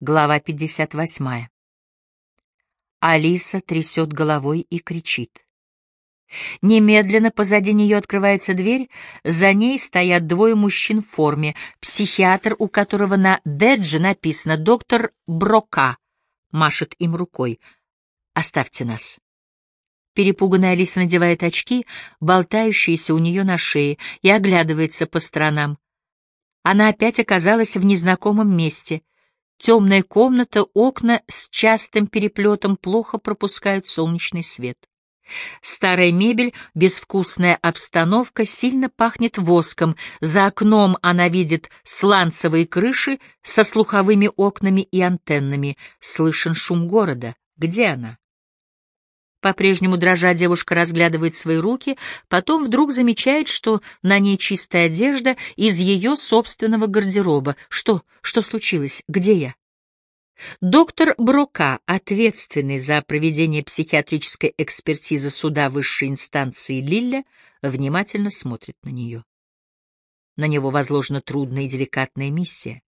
Глава 58. Алиса трясет головой и кричит. Немедленно позади нее открывается дверь, за ней стоят двое мужчин в форме, психиатр, у которого на бедже написано «доктор Брока», машет им рукой. «Оставьте нас». Перепуганная Алиса надевает очки, болтающиеся у нее на шее, и оглядывается по сторонам. Она опять оказалась в незнакомом месте. Темная комната, окна с частым переплетом плохо пропускают солнечный свет. Старая мебель, безвкусная обстановка, сильно пахнет воском. За окном она видит сланцевые крыши со слуховыми окнами и антеннами. Слышен шум города. Где она? По-прежнему дрожа девушка разглядывает свои руки, потом вдруг замечает, что на ней чистая одежда из ее собственного гардероба. Что? Что случилось? Где я? Доктор Брока, ответственный за проведение психиатрической экспертизы суда высшей инстанции Лилля, внимательно смотрит на нее. На него возложена трудная и деликатная миссия.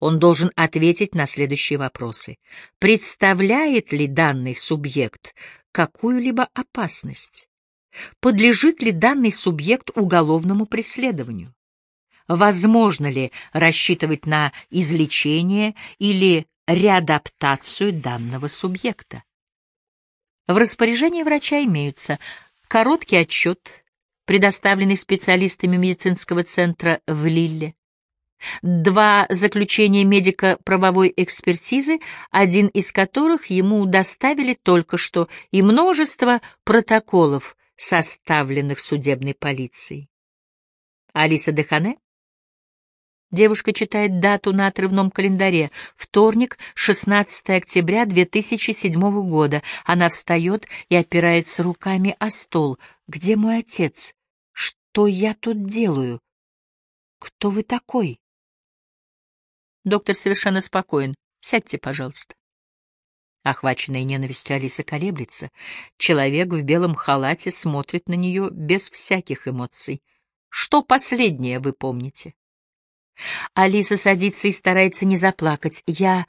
Он должен ответить на следующие вопросы. Представляет ли данный субъект какую-либо опасность? Подлежит ли данный субъект уголовному преследованию? Возможно ли рассчитывать на излечение или реадаптацию данного субъекта. В распоряжении врача имеются короткий отчет, предоставленный специалистами медицинского центра в Лилле, два заключения медико-правовой экспертизы, один из которых ему доставили только что, и множество протоколов, составленных судебной полицией. Алиса Дехане Девушка читает дату на отрывном календаре. Вторник, 16 октября 2007 года. Она встает и опирается руками о стол. «Где мой отец? Что я тут делаю? Кто вы такой?» Доктор совершенно спокоен. «Сядьте, пожалуйста». Охваченная ненавистью Алиса колеблется. Человек в белом халате смотрит на нее без всяких эмоций. «Что последнее вы помните?» Алиса садится и старается не заплакать. Я...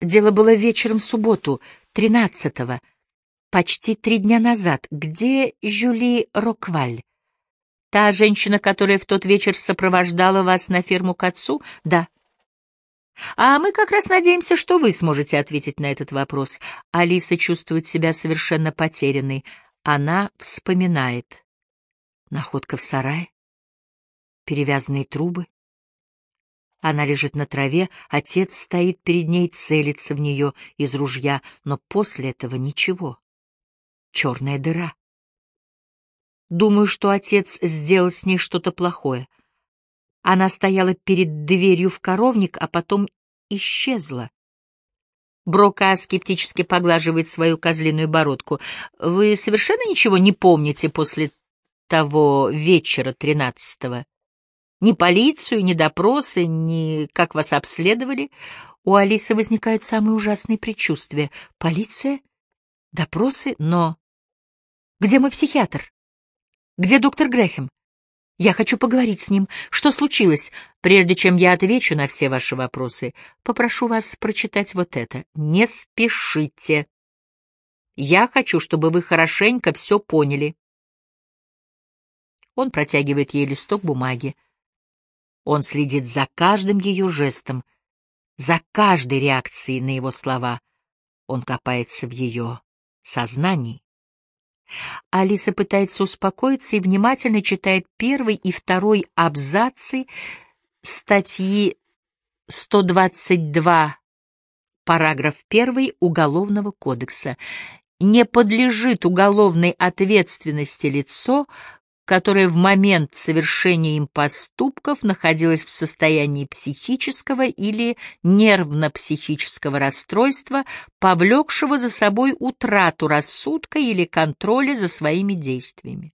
Дело было вечером в субботу, тринадцатого, почти три дня назад. Где Жюли Рокваль? Та женщина, которая в тот вечер сопровождала вас на ферму к отцу? Да. А мы как раз надеемся, что вы сможете ответить на этот вопрос. Алиса чувствует себя совершенно потерянной. Она вспоминает. Находка в сарае, перевязанные трубы, она лежит на траве, отец стоит перед ней, целится в нее из ружья, но после этого ничего. Черная дыра. Думаю, что отец сделал с ней что-то плохое. Она стояла перед дверью в коровник, а потом исчезла. Брока скептически поглаживает свою козлиную бородку. «Вы совершенно ничего не помните после того вечера тринадцатого?» Ни полицию, ни допросы, ни как вас обследовали. У Алисы возникает самое ужасное предчувствие. Полиция? Допросы? Но... Где мой психиатр? Где доктор Грэхэм? Я хочу поговорить с ним. Что случилось? Прежде чем я отвечу на все ваши вопросы, попрошу вас прочитать вот это. Не спешите. Я хочу, чтобы вы хорошенько все поняли. Он протягивает ей листок бумаги. Он следит за каждым ее жестом, за каждой реакцией на его слова. Он копается в ее сознании. Алиса пытается успокоиться и внимательно читает первый и второй абзацы статьи 122, параграф 1 Уголовного кодекса. Не подлежит уголовной ответственности лицо, которое в момент совершения им поступков находилось в состоянии психического или нервно-психического расстройства, повлекшего за собой утрату рассудка или контроля за своими действиями.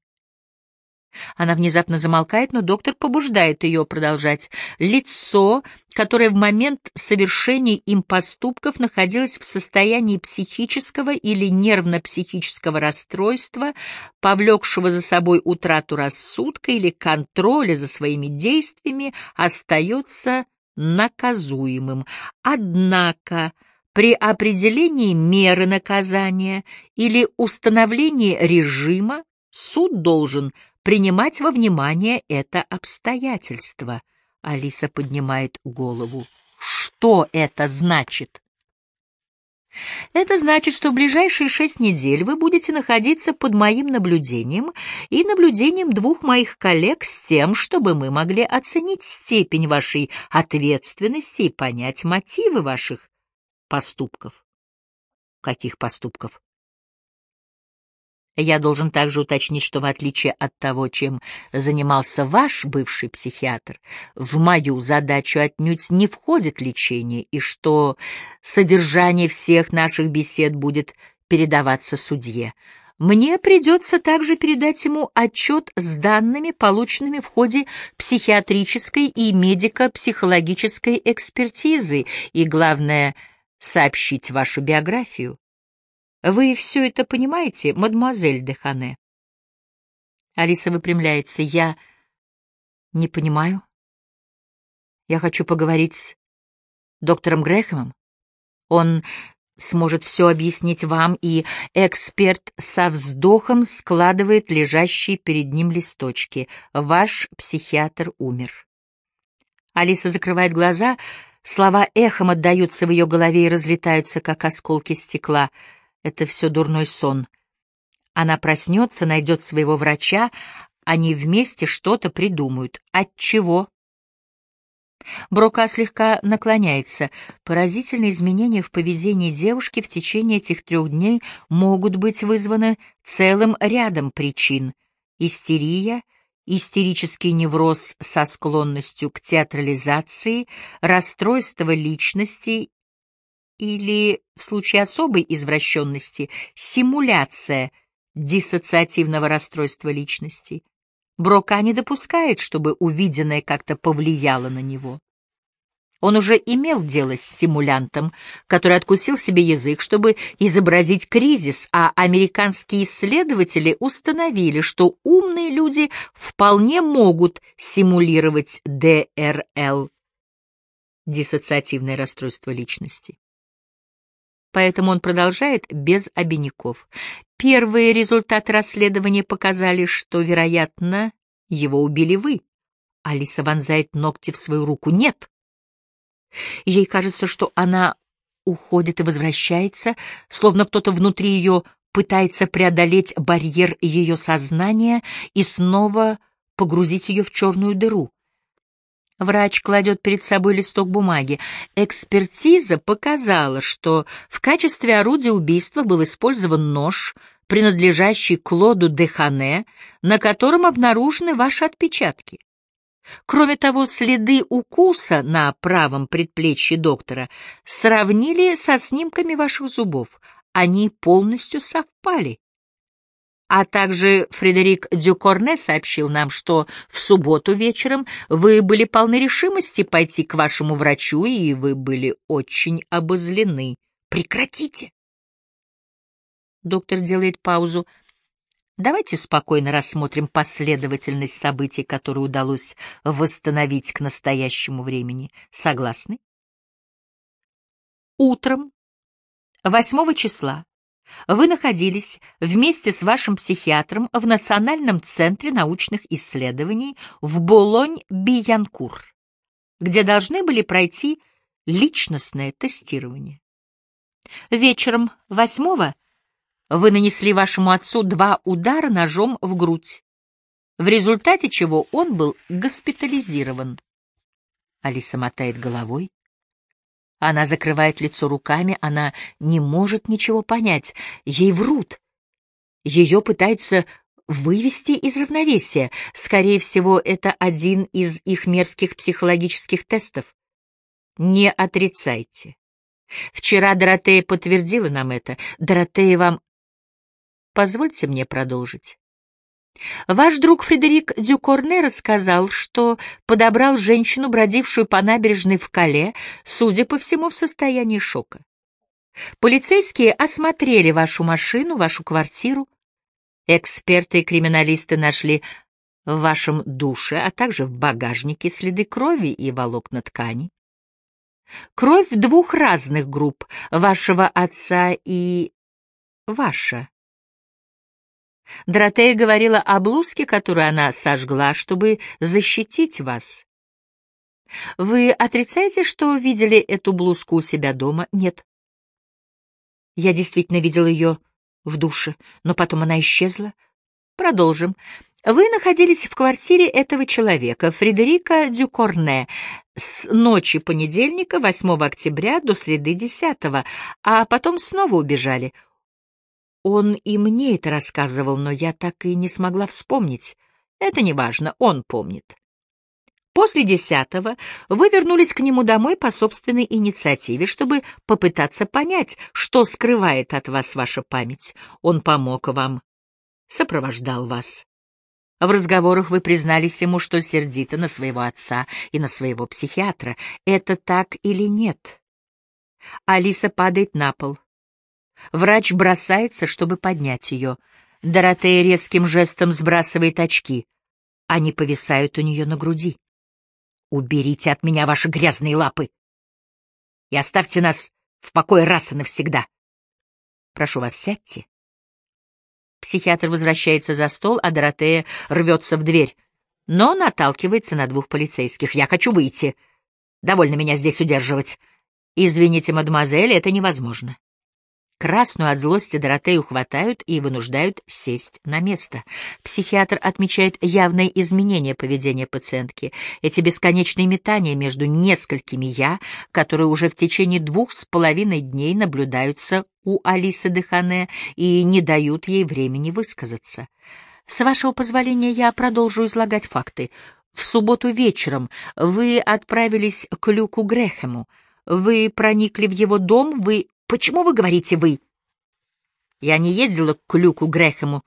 Она внезапно замолкает, но доктор побуждает ее продолжать. Лицо, которое в момент совершения им поступков находилось в состоянии психического или нервно-психического расстройства, повлекшего за собой утрату рассудка или контроля за своими действиями, остается наказуемым. Однако при определении меры наказания или установлении режима суд должен принимать во внимание это обстоятельство. Алиса поднимает голову. Что это значит? Это значит, что в ближайшие шесть недель вы будете находиться под моим наблюдением и наблюдением двух моих коллег с тем, чтобы мы могли оценить степень вашей ответственности и понять мотивы ваших поступков. Каких поступков? Я должен также уточнить, что в отличие от того, чем занимался ваш бывший психиатр, в мою задачу отнюдь не входит лечение, и что содержание всех наших бесед будет передаваться судье. Мне придется также передать ему отчет с данными, полученными в ходе психиатрической и медико-психологической экспертизы, и, главное, сообщить вашу биографию. Вы все это понимаете, мадемуазель де Хане? Алиса выпрямляется. Я не понимаю. Я хочу поговорить с доктором Грэхэмом. Он сможет все объяснить вам, и эксперт со вздохом складывает лежащие перед ним листочки. Ваш психиатр умер. Алиса закрывает глаза, слова эхом отдаются в ее голове и разлетаются, как осколки стекла — это все дурной сон. Она проснется, найдет своего врача, они вместе что-то придумают. От чего? Брока слегка наклоняется. Поразительные изменения в поведении девушки в течение этих трех дней могут быть вызваны целым рядом причин. Истерия, истерический невроз со склонностью к театрализации, расстройство личности или, в случае особой извращенности, симуляция диссоциативного расстройства личности. Брока не допускает, чтобы увиденное как-то повлияло на него. Он уже имел дело с симулянтом, который откусил себе язык, чтобы изобразить кризис, а американские исследователи установили, что умные люди вполне могут симулировать ДРЛ — диссоциативное расстройство личности поэтому он продолжает без обиняков. Первые результаты расследования показали, что, вероятно, его убили вы. Алиса вонзает ногти в свою руку. Нет. Ей кажется, что она уходит и возвращается, словно кто-то внутри ее пытается преодолеть барьер ее сознания и снова погрузить ее в черную дыру. Врач кладет перед собой листок бумаги. Экспертиза показала, что в качестве орудия убийства был использован нож, принадлежащий Клоду Дехане, на котором обнаружены ваши отпечатки. Кроме того, следы укуса на правом предплечье доктора сравнили со снимками ваших зубов. Они полностью совпали. А также Фредерик Дюкорне сообщил нам, что в субботу вечером вы были полны решимости пойти к вашему врачу, и вы были очень обозлены. Прекратите! Доктор делает паузу. Давайте спокойно рассмотрим последовательность событий, которую удалось восстановить к настоящему времени. Согласны? Утром 8 числа вы находились вместе с вашим психиатром в Национальном центре научных исследований в Болонь-Биянкур, где должны были пройти личностное тестирование. Вечером восьмого вы нанесли вашему отцу два удара ножом в грудь, в результате чего он был госпитализирован. Алиса мотает головой. Она закрывает лицо руками, она не может ничего понять. Ей врут. Ее пытаются вывести из равновесия. Скорее всего, это один из их мерзких психологических тестов. Не отрицайте. Вчера Доротея подтвердила нам это. Доротея вам... Позвольте мне продолжить. Ваш друг Фредерик Дюкорне рассказал, что подобрал женщину, бродившую по набережной в Кале, судя по всему, в состоянии шока. Полицейские осмотрели вашу машину, вашу квартиру. Эксперты и криминалисты нашли в вашем душе, а также в багажнике следы крови и волокна ткани. Кровь двух разных групп, вашего отца и ваша. Доротея говорила о блузке, которую она сожгла, чтобы защитить вас. Вы отрицаете, что видели эту блузку у себя дома? Нет. Я действительно видел ее в душе, но потом она исчезла. Продолжим. Вы находились в квартире этого человека, Фредерика Дюкорне, с ночи понедельника, 8 октября, до среды 10, а потом снова убежали. Он и мне это рассказывал, но я так и не смогла вспомнить. Это не важно, он помнит. После десятого вы вернулись к нему домой по собственной инициативе, чтобы попытаться понять, что скрывает от вас ваша память. Он помог вам, сопровождал вас. В разговорах вы признались ему, что сердиты на своего отца и на своего психиатра. Это так или нет? Алиса падает на пол. Врач бросается, чтобы поднять ее. Доротея резким жестом сбрасывает очки. Они повисают у нее на груди. «Уберите от меня ваши грязные лапы и оставьте нас в покое раз и навсегда. Прошу вас, сядьте Психиатр возвращается за стол, а Доротея рвется в дверь, но наталкивается на двух полицейских. «Я хочу выйти. Довольно меня здесь удерживать. Извините, мадемуазель, это невозможно». Красную от злости Доротею хватают и вынуждают сесть на место. Психиатр отмечает явное изменение поведения пациентки. Эти бесконечные метания между несколькими «я», которые уже в течение двух с половиной дней наблюдаются у Алисы Дехане и не дают ей времени высказаться. С вашего позволения я продолжу излагать факты. В субботу вечером вы отправились к Люку Грехему. Вы проникли в его дом, вы Почему вы говорите «вы»?» Я не ездила к Люку Грэхэму.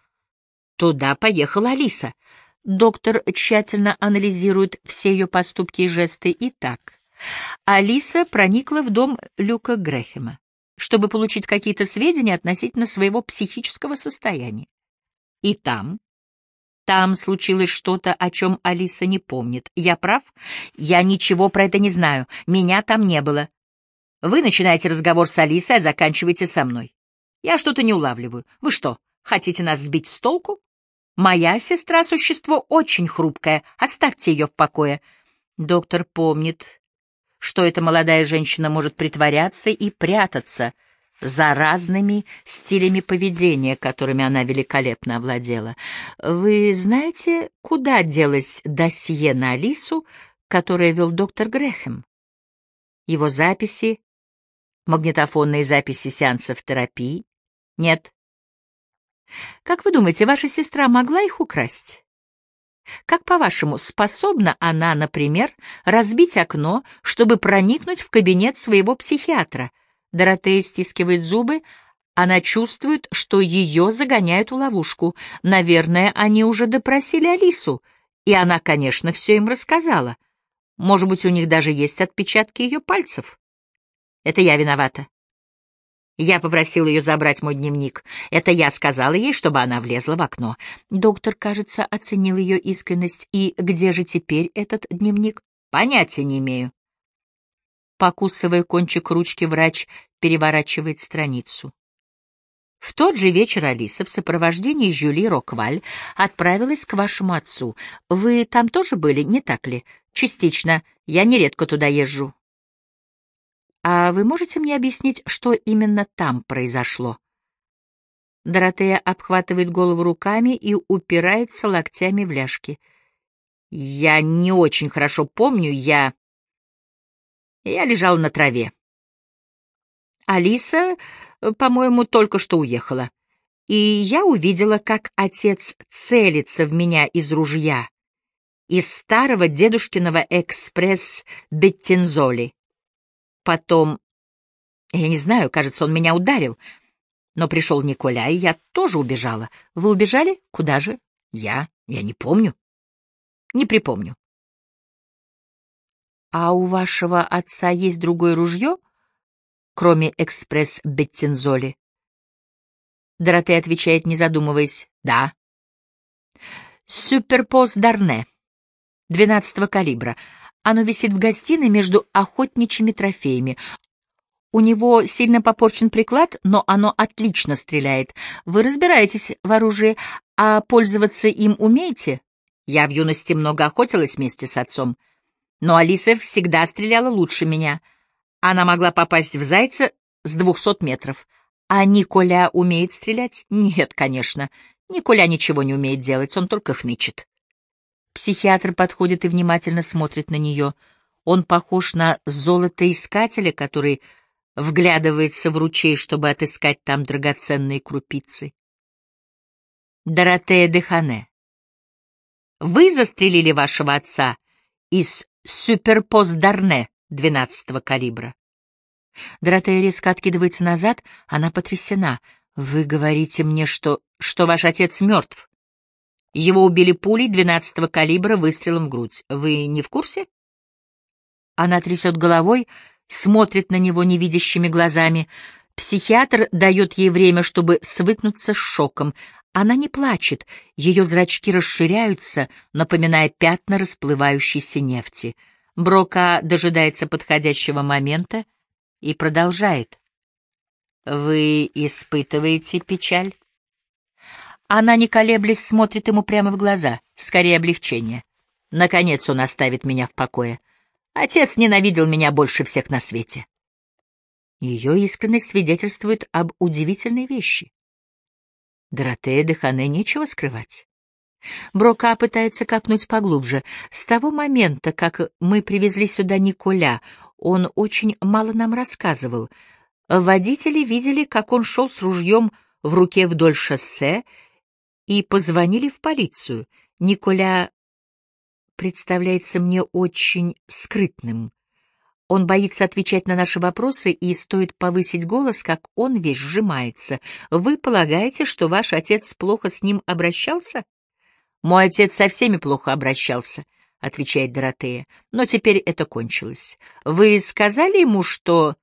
Туда поехала Алиса. Доктор тщательно анализирует все ее поступки и жесты. Итак, Алиса проникла в дом Люка Грэхэма, чтобы получить какие-то сведения относительно своего психического состояния. И там... Там случилось что-то, о чем Алиса не помнит. Я прав? Я ничего про это не знаю. Меня там не было. Вы начинаете разговор с Алисой, а заканчиваете со мной. Я что-то не улавливаю. Вы что, хотите нас сбить с толку? Моя сестра — существо очень хрупкое. Оставьте ее в покое. Доктор помнит, что эта молодая женщина может притворяться и прятаться за разными стилями поведения, которыми она великолепно овладела. Вы знаете, куда делось досье на Алису, которое вел доктор Грехем? Его записи Магнитофонные записи сеансов терапии? Нет. Как вы думаете, ваша сестра могла их украсть? Как, по-вашему, способна она, например, разбить окно, чтобы проникнуть в кабинет своего психиатра? Доротея стискивает зубы, она чувствует, что ее загоняют в ловушку. Наверное, они уже допросили Алису, и она, конечно, все им рассказала. Может быть, у них даже есть отпечатки ее пальцев. Это я виновата. Я попросил ее забрать мой дневник. Это я сказала ей, чтобы она влезла в окно. Доктор, кажется, оценил ее искренность. И где же теперь этот дневник? Понятия не имею. Покусывая кончик ручки, врач переворачивает страницу. В тот же вечер Алиса в сопровождении Жюли Рокваль отправилась к вашему отцу. Вы там тоже были, не так ли? Частично. Я нередко туда езжу. А вы можете мне объяснить, что именно там произошло? Доротея обхватывает голову руками и упирается локтями в ляжки. Я не очень хорошо помню, я... Я лежал на траве. Алиса, по-моему, только что уехала. И я увидела, как отец целится в меня из ружья, из старого дедушкиного экспресс Беттинзоли. Потом... Я не знаю, кажется, он меня ударил. Но пришел Николя, и я тоже убежала. Вы убежали? Куда же? Я? Я не помню. Не припомню. А у вашего отца есть другое ружье, кроме экспресс Беттинзоли? Доротея отвечает, не задумываясь. Да. Суперпост Дарне, двенадцатого калибра. Оно висит в гостиной между охотничьими трофеями. У него сильно попорчен приклад, но оно отлично стреляет. Вы разбираетесь в оружии, а пользоваться им умеете? Я в юности много охотилась вместе с отцом. Но Алиса всегда стреляла лучше меня. Она могла попасть в зайца с двухсот метров. А Николя умеет стрелять? Нет, конечно. Николя ничего не умеет делать, он только хнычет. Психиатр подходит и внимательно смотрит на нее. Он похож на золотоискателя, который вглядывается в ручей, чтобы отыскать там драгоценные крупицы. Доротея Дехане, вы застрелили вашего отца из суперпост-дарне 12-го калибра. Доротея резко откидывается назад, она потрясена. Вы говорите мне, что... что ваш отец мертв. Его убили пулей 12-го калибра выстрелом в грудь. Вы не в курсе? Она трясет головой, смотрит на него невидящими глазами. Психиатр дает ей время, чтобы свыкнуться с шоком. Она не плачет, ее зрачки расширяются, напоминая пятна расплывающейся нефти. Брока дожидается подходящего момента и продолжает. «Вы испытываете печаль?» Она, не колеблясь, смотрит ему прямо в глаза, скорее облегчение. Наконец он оставит меня в покое. Отец ненавидел меня больше всех на свете. Ее искренность свидетельствует об удивительной вещи. Доротея Дехане нечего скрывать. Брока пытается копнуть поглубже. С того момента, как мы привезли сюда Николя, он очень мало нам рассказывал. Водители видели, как он шел с ружьем в руке вдоль шоссе, и позвонили в полицию. Николя представляется мне очень скрытным. Он боится отвечать на наши вопросы, и стоит повысить голос, как он весь сжимается. Вы полагаете, что ваш отец плохо с ним обращался? Мой отец со всеми плохо обращался, — отвечает Доротея. Но теперь это кончилось. Вы сказали ему, что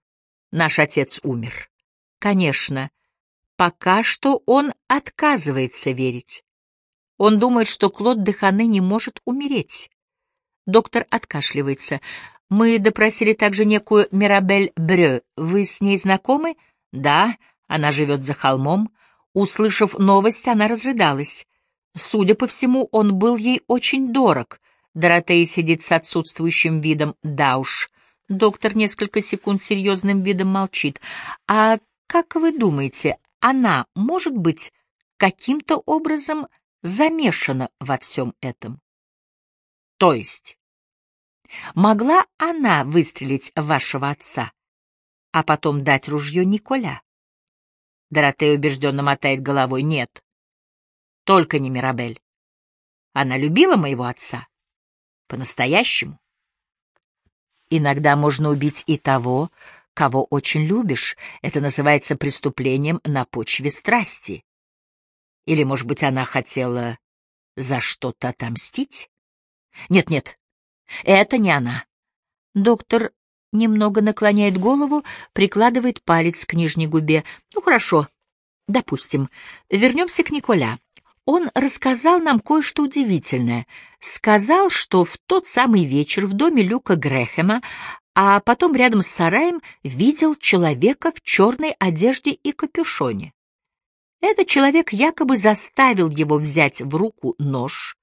наш отец умер? Конечно. Пока что он отказывается верить. Он думает, что Клод Дехане не может умереть. Доктор откашливается. Мы допросили также некую Мирабель Брё. Вы с ней знакомы? Да, она живет за холмом. Услышав новость, она разрыдалась. Судя по всему, он был ей очень дорог. Доротея сидит с отсутствующим видом. Да уж. Доктор несколько секунд серьезным видом молчит. А как вы думаете, она может быть каким-то образом замешана во всем этом. То есть, могла она выстрелить вашего отца, а потом дать ружье Николя? Доротея убежденно мотает головой. Нет, только не Мирабель. Она любила моего отца. По-настоящему. Иногда можно убить и того, кого очень любишь. Это называется преступлением на почве страсти. Или, может быть, она хотела за что-то отомстить? Нет-нет, это не она. Доктор немного наклоняет голову, прикладывает палец к нижней губе. Ну, хорошо, допустим. Вернемся к Николя. Он рассказал нам кое-что удивительное. Сказал, что в тот самый вечер в доме Люка Грэхэма, а потом рядом с сараем, видел человека в черной одежде и капюшоне. Этот человек якобы заставил его взять в руку нож,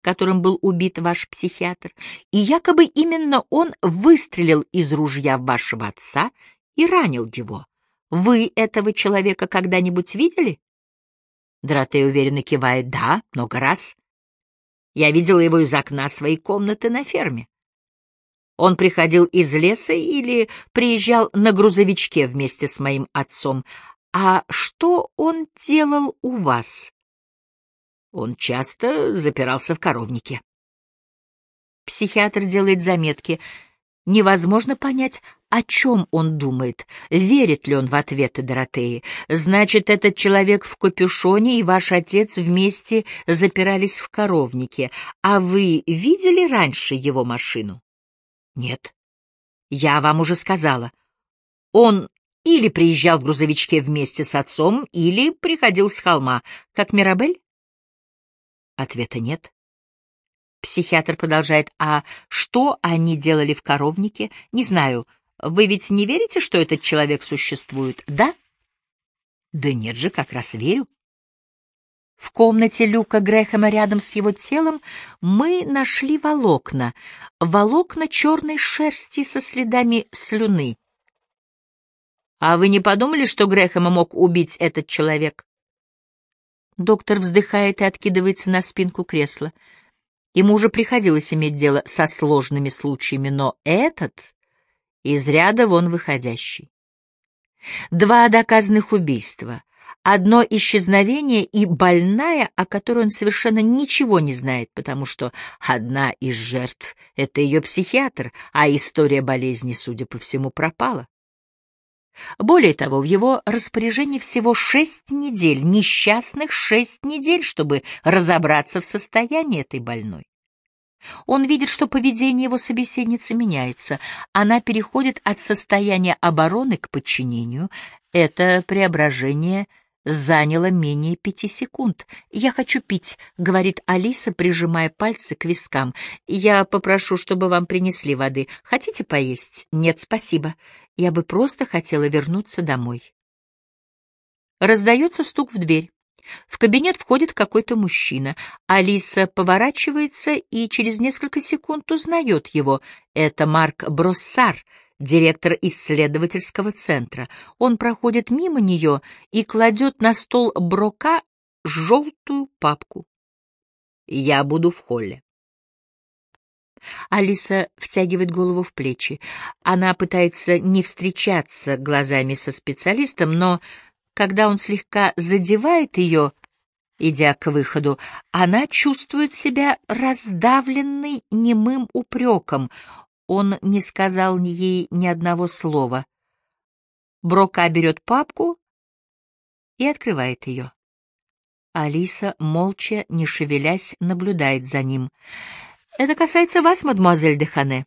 которым был убит ваш психиатр, и якобы именно он выстрелил из ружья вашего отца и ранил его. Вы этого человека когда-нибудь видели? Доротея уверенно кивает. Да, много раз. Я видела его из окна своей комнаты на ферме. Он приходил из леса или приезжал на грузовичке вместе с моим отцом, «А что он делал у вас?» Он часто запирался в коровнике. Психиатр делает заметки. Невозможно понять, о чем он думает, верит ли он в ответы Доротеи. Значит, этот человек в капюшоне и ваш отец вместе запирались в коровнике. А вы видели раньше его машину? Нет. Я вам уже сказала. Он или приезжал в грузовичке вместе с отцом, или приходил с холма, как Мирабель? Ответа нет. Психиатр продолжает, а что они делали в коровнике? Не знаю. Вы ведь не верите, что этот человек существует, да? Да нет же, как раз верю. В комнате Люка Грэхэма рядом с его телом мы нашли волокна, волокна черной шерсти со следами слюны. А вы не подумали, что Грэхэма мог убить этот человек? Доктор вздыхает и откидывается на спинку кресла. Ему уже приходилось иметь дело со сложными случаями, но этот из ряда вон выходящий. Два доказанных убийства, одно исчезновение и больная, о которой он совершенно ничего не знает, потому что одна из жертв — это ее психиатр, а история болезни, судя по всему, пропала. Более того, в его распоряжении всего шесть недель, несчастных шесть недель, чтобы разобраться в состоянии этой больной. Он видит, что поведение его собеседницы меняется. Она переходит от состояния обороны к подчинению. Это преображение заняло менее пяти секунд. «Я хочу пить», — говорит Алиса, прижимая пальцы к вискам. «Я попрошу, чтобы вам принесли воды. Хотите поесть?» «Нет, спасибо. Я бы просто хотела вернуться домой. Раздается стук в дверь. В кабинет входит какой-то мужчина. Алиса поворачивается и через несколько секунд узнает его. Это Марк Броссар, директор исследовательского центра. Он проходит мимо нее и кладет на стол Брока желтую папку. «Я буду в холле». Алиса втягивает голову в плечи. Она пытается не встречаться глазами со специалистом, но когда он слегка задевает ее, идя к выходу, она чувствует себя раздавленной немым упреком. Он не сказал ей ни одного слова. Брока берет папку и открывает ее. Алиса, молча, не шевелясь, наблюдает за ним. Это касается вас, мадемуазель Дехане.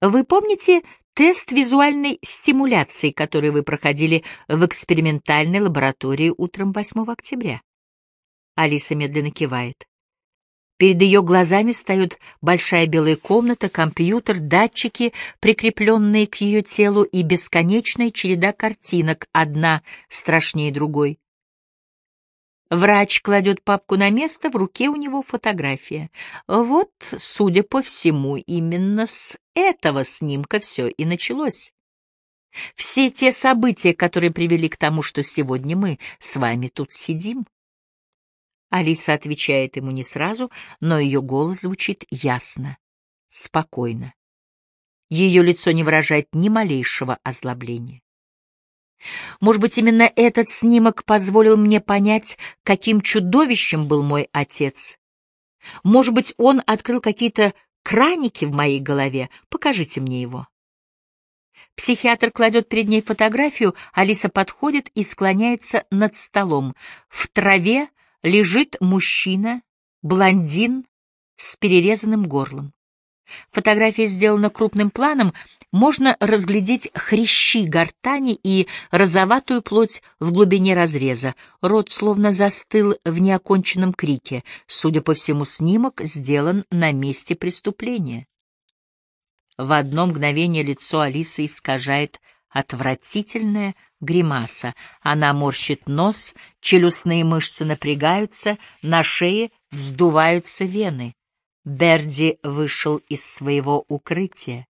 Вы помните тест визуальной стимуляции, который вы проходили в экспериментальной лаборатории утром 8 октября? Алиса медленно кивает. Перед ее глазами встает большая белая комната, компьютер, датчики, прикрепленные к ее телу, и бесконечная череда картинок, одна страшнее другой. Врач кладет папку на место, в руке у него фотография. Вот, судя по всему, именно с этого снимка все и началось. Все те события, которые привели к тому, что сегодня мы с вами тут сидим. Алиса отвечает ему не сразу, но ее голос звучит ясно, спокойно. Ее лицо не выражает ни малейшего озлобления. Может быть, именно этот снимок позволил мне понять, каким чудовищем был мой отец. Может быть, он открыл какие-то краники в моей голове. Покажите мне его. Психиатр кладет перед ней фотографию, Алиса подходит и склоняется над столом. В траве лежит мужчина, блондин с перерезанным горлом. Фотография сделана крупным планом, можно разглядеть хрящи гортани и розоватую плоть в глубине разреза. Рот словно застыл в неоконченном крике. Судя по всему, снимок сделан на месте преступления. В одно мгновение лицо Алисы искажает отвратительная гримаса. Она морщит нос, челюстные мышцы напрягаются, на шее вздуваются вены. Берди вышел из своего укрытия.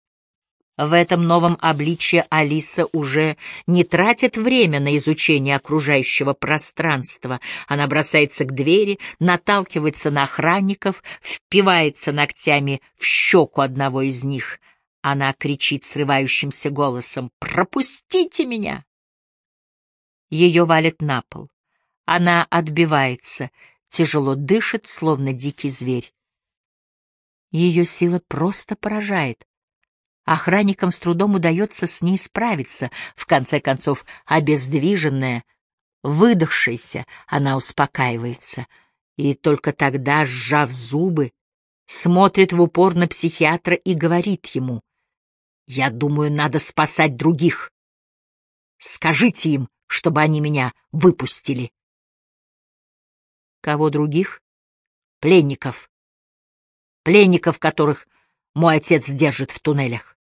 В этом новом обличье Алиса уже не тратит время на изучение окружающего пространства. Она бросается к двери, наталкивается на охранников, впивается ногтями в щеку одного из них. Она кричит срывающимся голосом «Пропустите меня!» Ее валит на пол. Она отбивается, тяжело дышит, словно дикий зверь. Ее сила просто поражает. Охранникам с трудом удается с ней справиться. В конце концов, обездвиженная, выдохшаяся, она успокаивается. И только тогда, сжав зубы, смотрит в упор на психиатра и говорит ему, «Я думаю, надо спасать других. Скажите им, чтобы они меня выпустили». «Кого других?» «Пленников. пленников которых мой отец держит в туннелях.